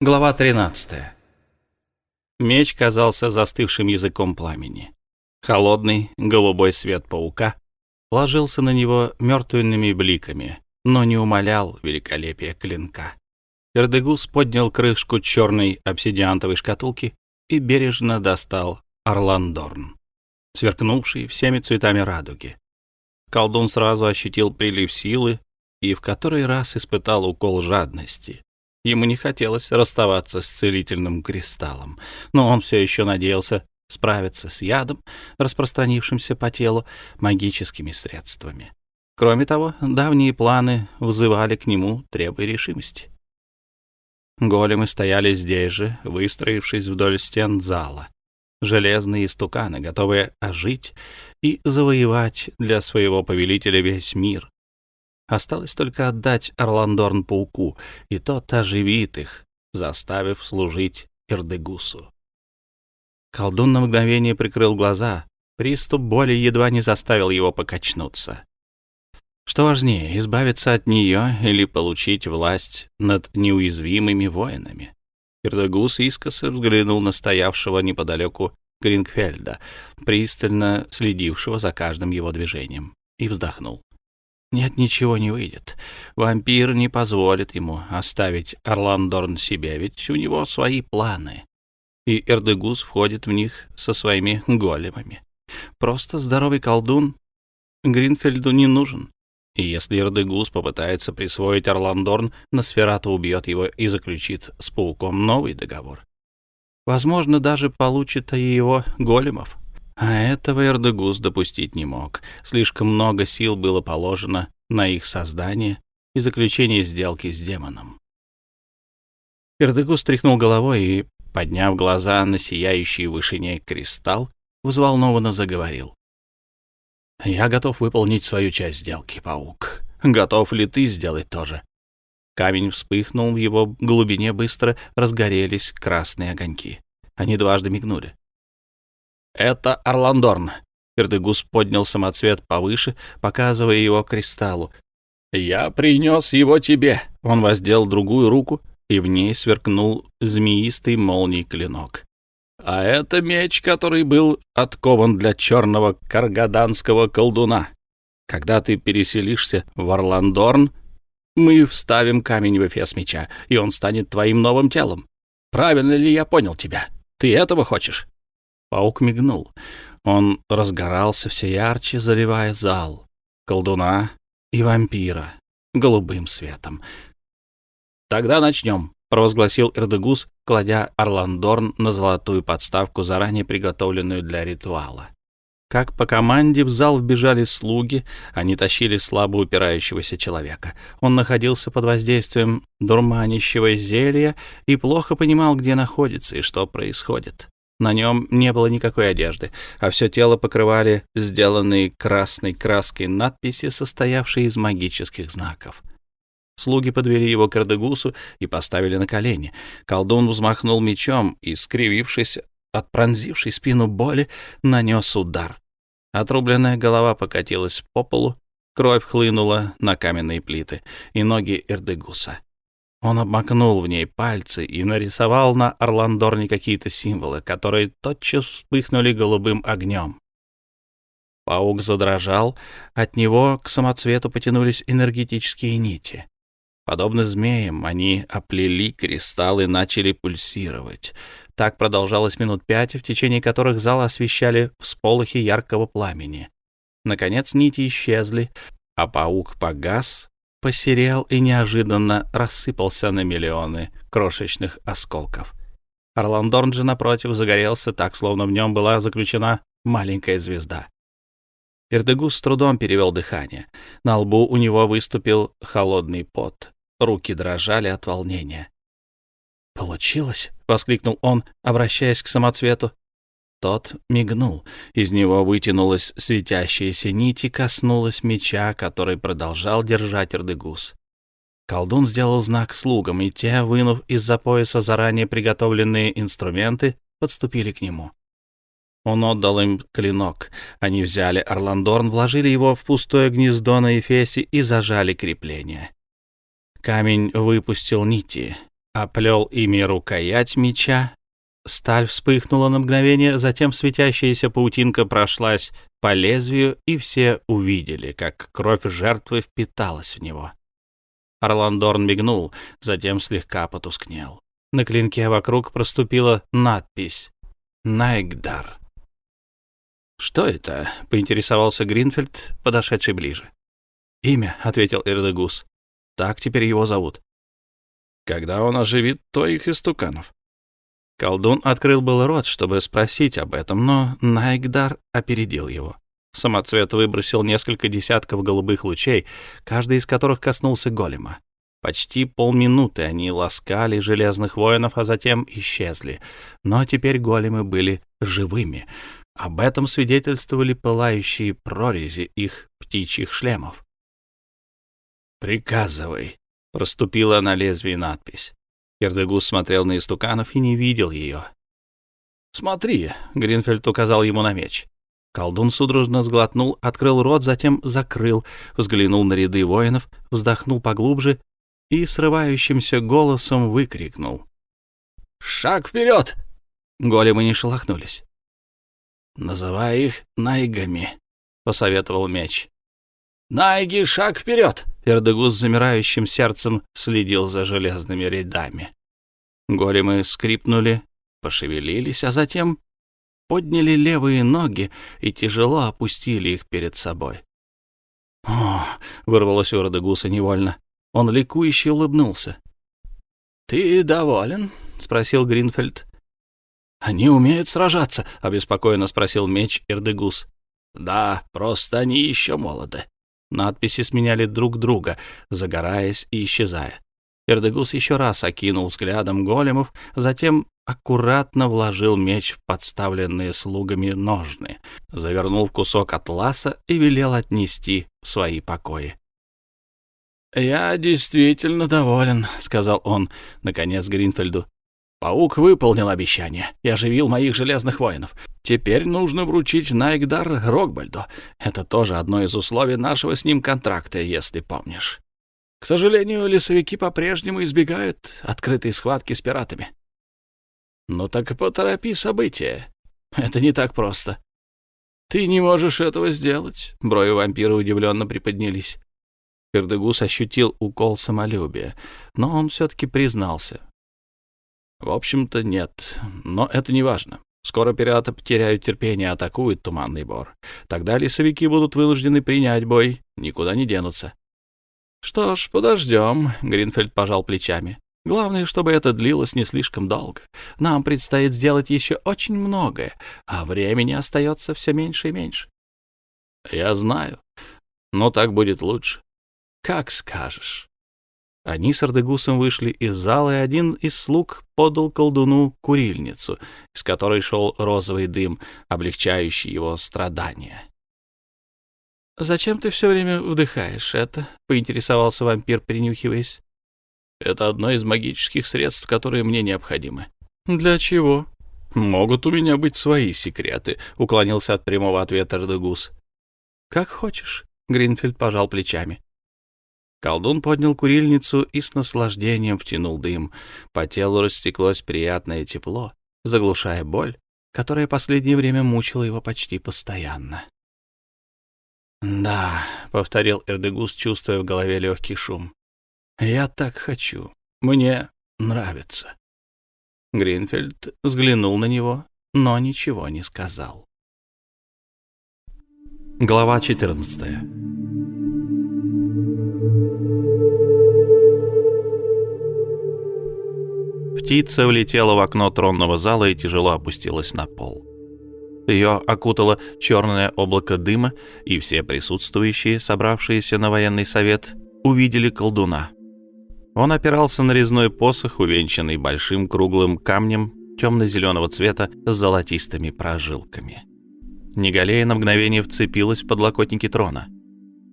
Глава 13. Меч казался застывшим языком пламени. Холодный голубой свет паука ложился на него мертвенными бликами, но не умалял великолепия клинка. Эрдегус поднял крышку черной обсидиантовой шкатулки и бережно достал Орландорн, сверкнувший всеми цветами радуги. Колдун сразу ощутил прилив силы и в который раз испытал укол жадности. Ему не хотелось расставаться с целительным кристаллом, но он все еще надеялся справиться с ядом, распространившимся по телу, магическими средствами. Кроме того, давние планы вызывали к нему, требуя решимости. Големы стояли здесь же, выстроившись вдоль стен зала. Железные истуканы, готовые ожить и завоевать для своего повелителя весь мир, Осталось только отдать Орландорн пауку, и тот оживит их, заставив служить Ирдегусу. Колдун на мгновение прикрыл глаза. Приступ боли едва не заставил его покачнуться. Что важнее, избавиться от нее или получить власть над неуязвимыми воинами? Ирдегус искоса взглянул на стоявшего неподалеку Грингфельда, пристально следившего за каждым его движением, и вздохнул. Нет, ничего не выйдет. Вампир не позволит ему оставить Орландорн себе, ведь у него свои планы. И Эрдегус входит в них со своими големами. Просто здоровый колдун Гринфельду не нужен. И если Эрдегус попытается присвоить Орландорн, Носферато убьет его и заключит с пауком новый договор. Возможно, даже получит и его големов. А этого Эрдегус допустить не мог. Слишком много сил было положено на их создание и заключение сделки с демоном. Эрдегус тряхнул головой и, подняв глаза на сияющий в вышине кристалл, взволнованно заговорил. «Я готов выполнить свою часть сделки, паук. Готов ли ты сделать то же?» Камень вспыхнул, в его глубине быстро разгорелись красные огоньки. Они дважды мигнули. «Это Орландорн». Эрдегус поднял самоцвет повыше, показывая его кристаллу. «Я принес его тебе». Он воздел другую руку, и в ней сверкнул змеистый молний клинок. «А это меч, который был откован для черного каргаданского колдуна. Когда ты переселишься в Орландорн, мы вставим камень в эфес меча, и он станет твоим новым телом. Правильно ли я понял тебя? Ты этого хочешь?» Паук мигнул. Он разгорался все ярче, заливая зал, колдуна и вампира голубым светом. «Тогда начнем», — провозгласил Эрдегус, кладя Орландорн на золотую подставку, заранее приготовленную для ритуала. Как по команде в зал вбежали слуги, они тащили слабо упирающегося человека. Он находился под воздействием дурманящего зелья и плохо понимал, где находится и что происходит. На нем не было никакой одежды, а все тело покрывали сделанные красной краской надписи, состоявшие из магических знаков. Слуги подвели его к Эрдегусу и поставили на колени. Колдун взмахнул мечом и, скривившись от пронзившей спину боли, нанес удар. Отрубленная голова покатилась по полу, кровь хлынула на каменные плиты и ноги Эрдегуса. Он обмакнул в ней пальцы и нарисовал на Орландорне какие-то символы, которые тотчас вспыхнули голубым огнем. Паук задрожал, от него к самоцвету потянулись энергетические нити. Подобно змеям, они оплели кристаллы и начали пульсировать. Так продолжалось минут пять, в течение которых зал освещали всполохи яркого пламени. Наконец нити исчезли, а паук погас, посерел и неожиданно рассыпался на миллионы крошечных осколков. Орландорн же, напротив, загорелся так, словно в нем была заключена маленькая звезда. Ирдегус с трудом перевел дыхание. На лбу у него выступил холодный пот. Руки дрожали от волнения. «Получилось!» — воскликнул он, обращаясь к самоцвету. Тот мигнул. Из него вытянулась светящаяся нить и коснулась меча, который продолжал держать Эрдегус. Колдун сделал знак слугам, и те, вынув из-за пояса заранее приготовленные инструменты, подступили к нему. Он отдал им клинок. Они взяли Орландорн, вложили его в пустое гнездо на Эфесе и зажали крепление. Камень выпустил нити, оплел ими рукоять меча. Сталь вспыхнула на мгновение, затем светящаяся паутинка прошлась по лезвию, и все увидели, как кровь жертвы впиталась в него. Орландорн мигнул, затем слегка потускнел. На клинке вокруг проступила надпись «Найгдар». «Что это?» — поинтересовался Гринфельд, подошедший ближе. «Имя», — ответил Эрдегус. «Так теперь его зовут». «Когда он оживит твоих истуканов?» Колдун открыл был рот, чтобы спросить об этом, но Найгдар опередил его. Самоцвет выбросил несколько десятков голубых лучей, каждый из которых коснулся голема. Почти полминуты они ласкали железных воинов, а затем исчезли. Но теперь големы были живыми. Об этом свидетельствовали пылающие прорези их птичьих шлемов. «Приказывай», — проступила на лезвии надпись. Кердегус смотрел на истуканов и не видел ее. «Смотри», — Гринфельд указал ему на меч. Колдун судорожно сглотнул, открыл рот, затем закрыл, взглянул на ряды воинов, вздохнул поглубже и срывающимся голосом выкрикнул. «Шаг вперед!» Големы не шелохнулись. «Называй их найгами», — посоветовал меч. «Найги, шаг вперед!» Эрдегус с замирающим сердцем следил за железными рядами. Големы скрипнули, пошевелились, а затем подняли левые ноги и тяжело опустили их перед собой. «О!» — вырвалось у Эрдегуса невольно. Он ликующе улыбнулся. «Ты доволен?» — спросил Гринфельд. «Они умеют сражаться?» — обеспокоенно спросил меч Эрдегус. «Да, просто они еще молоды». Надписи сменяли друг друга, загораясь и исчезая. Эрдегус еще раз окинул взглядом големов, затем аккуратно вложил меч в подставленные слугами ножны, завернул в кусок атласа и велел отнести в свои покои. «Я действительно доволен», — сказал он, наконец, Гринфельду. «Паук выполнил обещание и оживил моих железных воинов. Теперь нужно вручить Найгдар Рокбальду. Это тоже одно из условий нашего с ним контракта, если помнишь. К сожалению, лесовики по-прежнему избегают открытой схватки с пиратами». «Ну так поторопи события. Это не так просто». «Ты не можешь этого сделать?» Брови вампира удивленно приподнялись. Пердегус ощутил укол самолюбия, но он все-таки признался. «В общем-то, нет, но это не важно. Скоро пираты потеряют терпение, атакуют Туманный Бор. Тогда лесовики будут вынуждены принять бой, никуда не денутся». «Что ж, подождем», — Гринфельд пожал плечами. «Главное, чтобы это длилось не слишком долго. Нам предстоит сделать еще очень многое, а времени остается все меньше и меньше». «Я знаю, но так будет лучше. Как скажешь. Они с Ардегусом вышли из зала, и один из слуг подал колдуну курильницу, из которой шел розовый дым, облегчающий его страдания. «Зачем ты все время вдыхаешь это?» — поинтересовался вампир, принюхиваясь. «Это одно из магических средств, которые мне необходимы». «Для чего?» «Могут у меня быть свои секреты», — уклонился от прямого ответа Ардегус. «Как хочешь», — Гринфельд пожал плечами. Колдун поднял курильницу и с наслаждением втянул дым. По телу растеклось приятное тепло, заглушая боль, которая последнее время мучила его почти постоянно. «Да», — повторил Эрдегус, чувствуя в голове легкий шум. «Я так хочу. Мне нравится». Гринфельд взглянул на него, но ничего не сказал. Глава четырнадцатая Птица влетела в окно тронного зала и тяжело опустилась на пол. Ее окутало черное облако дыма, и все присутствующие, собравшиеся на военный совет, увидели колдуна. Он опирался на резной посох, увенчанный большим круглым камнем темно-зеленого цвета с золотистыми прожилками. Негалея на мгновение вцепилась в подлокотники трона.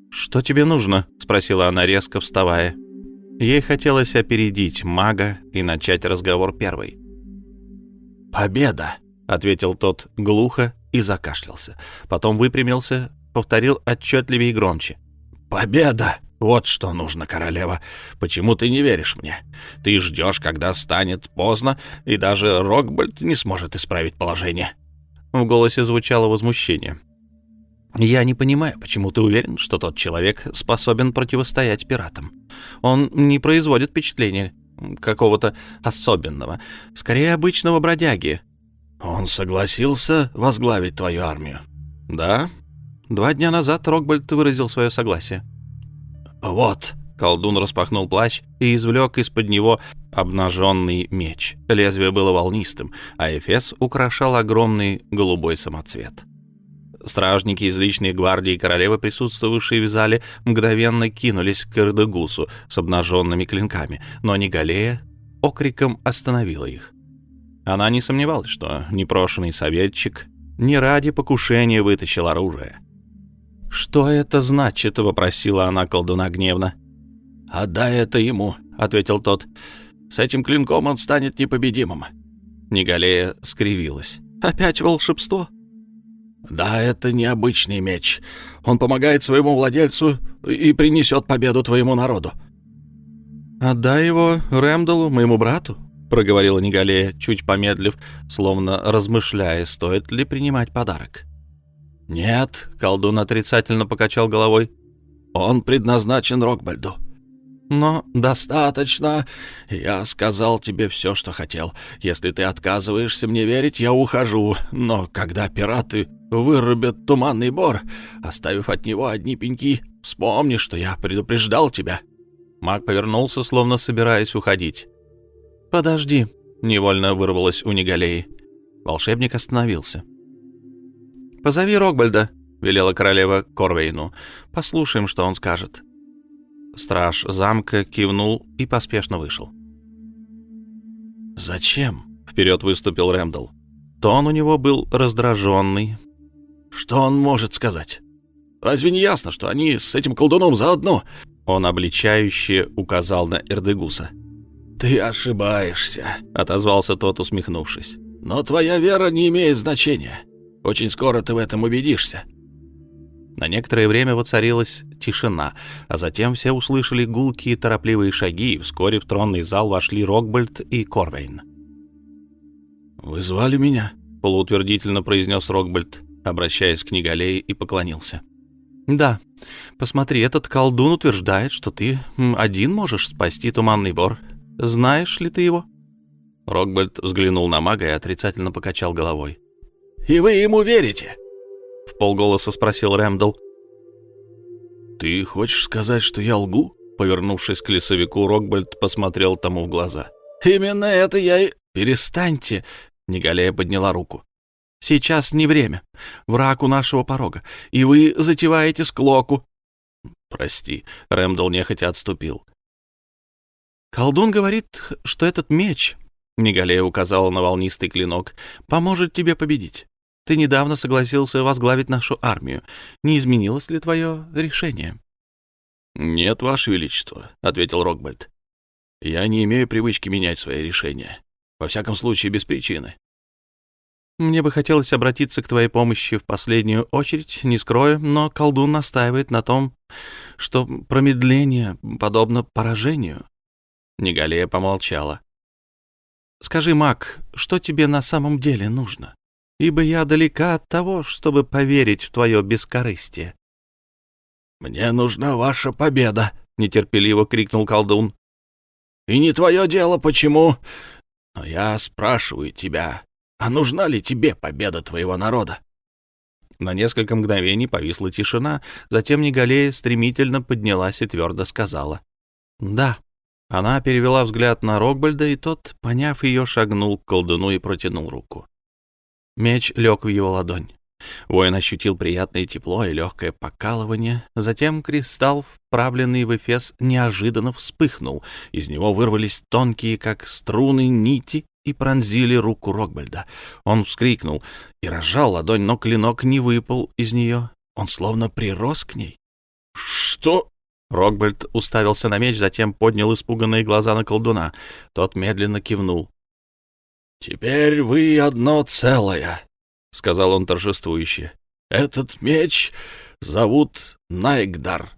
«Что тебе нужно?» — спросила она резко, вставая. Ей хотелось опередить мага и начать разговор первой. «Победа!» — ответил тот глухо и закашлялся. Потом выпрямился, повторил отчетливее и громче. «Победа!» Вот что нужно, королева. Почему ты не веришь мне? Ты ждешь, когда станет поздно, и даже Рокбольд не сможет исправить положение». В голосе звучало возмущение. «Я не понимаю, почему ты уверен, что тот человек способен противостоять пиратам. Он не производит впечатления какого-то особенного, скорее обычного бродяги». «Он согласился возглавить твою армию?» «Да». Два дня назад Рокбольд выразил свое согласие. «Вот», — колдун распахнул плащ и извлек из-под него обнаженный меч. Лезвие было волнистым, а эфес украшал огромный голубой самоцвет. Стражники из личной гвардии королевы, присутствовавшие в зале, мгновенно кинулись к Эрдегусу с обнаженными клинками, но Негалея окриком остановила их. Она не сомневалась, что непрошенный советчик не ради покушения вытащил оружие. «Что это значит?» — вопросила она колдуна гневно. «Отдай это ему», — ответил тот. «С этим клинком он станет непобедимым». Негалея скривилась. «Опять волшебство?» «Да, это необычный меч. Он помогает своему владельцу и принесет победу твоему народу». «Отдай его Рэмдалу, моему брату», — проговорила Негалея, чуть помедлив, словно размышляя, стоит ли принимать подарок. «Нет», — колдун отрицательно покачал головой. «Он предназначен Рокбальду». «Но достаточно. Я сказал тебе все, что хотел. Если ты отказываешься мне верить, я ухожу. Но когда пираты вырубят туманный бор, оставив от него одни пеньки, вспомни, что я предупреждал тебя». Маг повернулся, словно собираясь уходить. «Подожди», — невольно вырвалось у Негалеи. Волшебник остановился. «Позови Рокбальда», — велела королева Корвейну. «Послушаем, что он скажет». Страж замка кивнул и поспешно вышел. «Зачем?» — вперед выступил Рэмдл. Тон у него был раздраженный. «Что он может сказать? Разве не ясно, что они с этим колдуном заодно?» Он обличающе указал на Эрдегуса. «Ты ошибаешься», — отозвался тот, усмехнувшись. «Но твоя вера не имеет значения. Очень скоро ты в этом убедишься». На некоторое время воцарилась тишина, а затем все услышали гулкие торопливые шаги, и вскоре в тронный зал вошли Рокбольд и Корвейн. «Вы звали меня?» — полуутвердительно произнес Рокбольд, обращаясь к Книгалее и поклонился. «Да. Посмотри, этот колдун утверждает, что ты один можешь спасти Туманный Бор. Знаешь ли ты его?» Рокбольд взглянул на мага и отрицательно покачал головой. И вы ему верите?» — в полголоса спросил Рэмдл. «Ты хочешь сказать, что я лгу?» Повернувшись к лесовику, Рокбольд посмотрел тому в глаза. «Именно это я и...» «Перестаньте!» — Негалея подняла руку. «Сейчас не время. Враг у нашего порога, и вы затеваете склоку». «Прости», — Рэмдл нехотя отступил. «Колдун говорит, что этот меч...» — Негалея указала на волнистый клинок. «Поможет тебе победить. Ты недавно согласился возглавить нашу армию. Не изменилось ли твое решение?» «Нет, Ваше Величество», — ответил Рокбальд. «Я не имею привычки менять свои решения. Во всяком случае, без причины». «Мне бы хотелось обратиться к твоей помощи в последнюю очередь, не скрою, но колдун настаивает на том, что промедление подобно поражению». Негалия помолчала. «Скажи, маг, что тебе на самом деле нужно?» ибо я далека от того, чтобы поверить в твое бескорыстие». «Мне нужна ваша победа», — нетерпеливо крикнул колдун. «И не твое дело, почему. Но я спрашиваю тебя, а нужна ли тебе победа твоего народа?» На несколько мгновений повисла тишина, затем Негалея стремительно поднялась и твердо сказала. «Да». Она перевела взгляд на Рокбальда, и тот, поняв ее, шагнул к колдуну и протянул руку. Меч лег в его ладонь. Воин ощутил приятное тепло и легкое покалывание. Затем кристалл, вправленный в эфес, неожиданно вспыхнул. Из него вырвались тонкие, как струны, нити и пронзили руку Рокбальда. Он вскрикнул и разжал ладонь, но клинок не выпал из нее. Он словно прирос к ней. «Что?» Рокбальд уставился на меч, затем поднял испуганные глаза на колдуна. Тот медленно кивнул. «Теперь вы одно целое», — сказал он торжествующе. «Этот меч зовут Найгдар.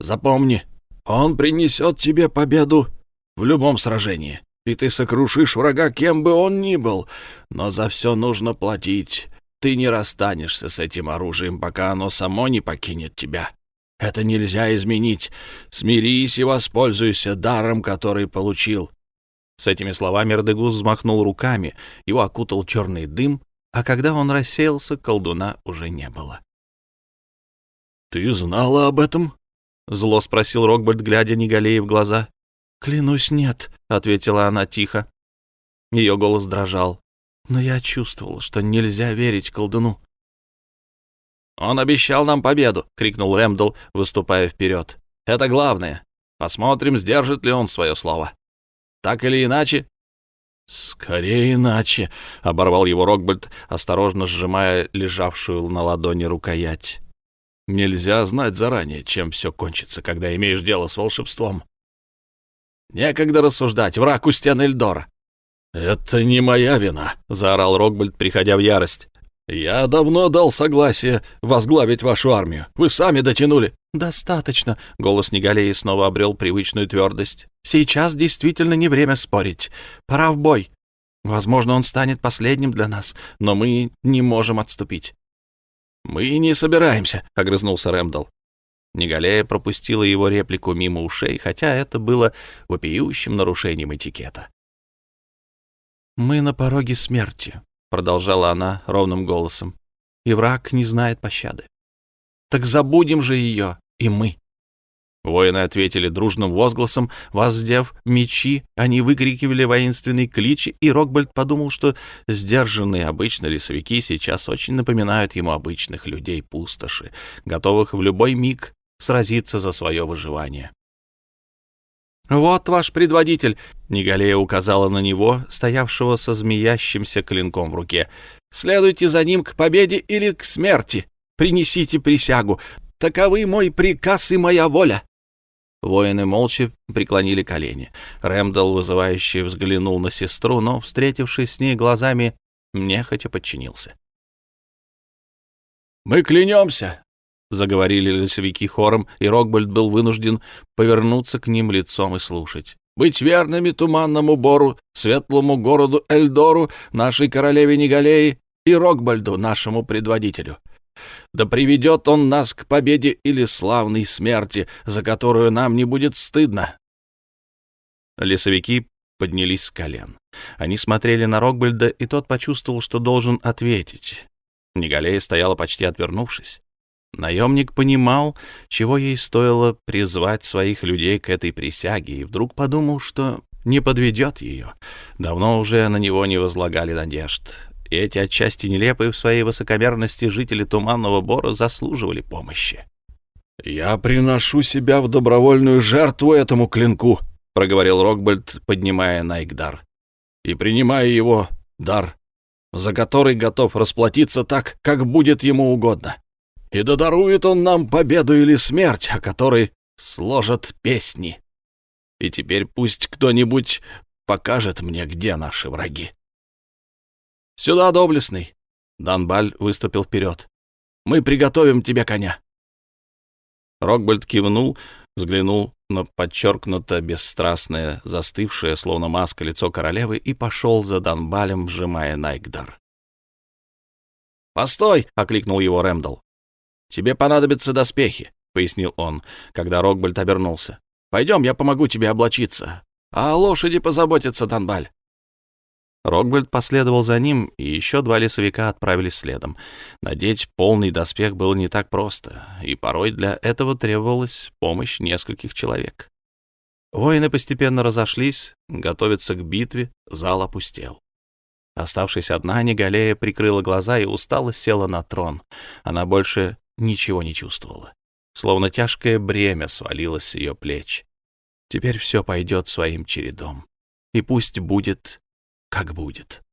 Запомни, он принесет тебе победу в любом сражении, и ты сокрушишь врага, кем бы он ни был, но за все нужно платить. Ты не расстанешься с этим оружием, пока оно само не покинет тебя. Это нельзя изменить. Смирись и воспользуйся даром, который получил. С этими словами Эрдегус взмахнул руками, его окутал черный дым, а когда он рассеялся, колдуна уже не было. «Ты знала об этом?» — зло спросил Рокбольд, глядя Негалее в глаза. «Клянусь, нет», — ответила она тихо. Ее голос дрожал, но я чувствовал, что нельзя верить колдуну. «Он обещал нам победу!» — крикнул Рэмдл, выступая вперед. «Это главное. Посмотрим, сдержит ли он свое слово. Так или иначе...» «Скорее иначе», — оборвал его Рокбольд, осторожно сжимая лежавшую на ладони рукоять. «Нельзя знать заранее, чем все кончится, когда имеешь дело с волшебством. Некогда рассуждать, враг у стен Эльдора». «Это не моя вина», — заорал Рокбольд, приходя в ярость. «Я давно дал согласие возглавить вашу армию. Вы сами дотянули». «Достаточно», — голос Негалеи снова обрел привычную твердость. «Сейчас действительно не время спорить. Пора в бой. Возможно, он станет последним для нас, но мы не можем отступить». «Мы не собираемся», — огрызнулся Рэмдал. Негалея пропустила его реплику мимо ушей, хотя это было вопиющим нарушением этикета. «Мы на пороге смерти», — продолжала она ровным голосом, — «и враг не знает пощады. Так забудем же ее, и мы». Воины ответили дружным возгласом, воздев мечи, они выкрикивали воинственный клич, и Рокбольд подумал, что сдержанные обычно лесовики сейчас очень напоминают ему обычных людей пустоши, готовых в любой миг сразиться за свое выживание. «Вот ваш предводитель!» — Негалея указала на него, стоявшего со змеящимся клинком в руке. «Следуйте за ним к победе или к смерти. Принесите присягу. Таковы мой приказ и моя воля». Воины молча преклонили колени. Рэмдал, вызывающе взглянул на сестру, но, встретившись с ней глазами, нехотя подчинился. «Мы клянемся — заговорили лесовики хором, и Рокбольд был вынужден повернуться к ним лицом и слушать. «Быть верными туманному бору, светлому городу Эльдору, нашей королеве Негалеи и Рокбольду, нашему предводителю. Да приведет он нас к победе или славной смерти, за которую нам не будет стыдно». Лесовики поднялись с колен. Они смотрели на Рокбольда, и тот почувствовал, что должен ответить. Негалея стояла почти отвернувшись. Наемник понимал, чего ей стоило призвать своих людей к этой присяге, и вдруг подумал, что не подведет ее. Давно уже на него не возлагали надежд. И эти отчасти нелепые в своей высокомерности жители Туманного Бора заслуживали помощи. «Я приношу себя в добровольную жертву этому клинку», — проговорил Рокбольд, поднимая Найкдар. «И принимая его дар, за который готов расплатиться так, как будет ему угодно и да дарует он нам победу или смерть, о которой сложат песни. И теперь пусть кто-нибудь покажет мне, где наши враги. Сюда, доблестный. Данбаль выступил вперед. Мы приготовим тебе коня. Рокбольд кивнул, взглянул на подчеркнуто бесстрастное, застывшее, словно маска, лицо королевы и пошел за Данбалем, сжимая Найкдар. «Постой!» — окликнул его Рэмдал. «Тебе понадобятся доспехи», — пояснил он, когда Рокбольд обернулся. «Пойдем, я помогу тебе облачиться. А лошади позаботится Танбаль». Рокбольд последовал за ним, и еще два лесовика отправились следом. Надеть полный доспех было не так просто, и порой для этого требовалась помощь нескольких человек. Воины постепенно разошлись, готовиться к битве, зал опустел. Оставшись одна, Негалея прикрыла глаза и устало села на трон. Она больше ничего не чувствовала. Словно тяжкое бремя свалилось с ее плеч. Теперь все пойдет своим чередом. И пусть будет, как будет.